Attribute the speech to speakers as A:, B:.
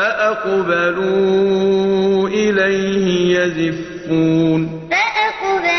A: فأقبلوا إليه يزفون. فأقبلوا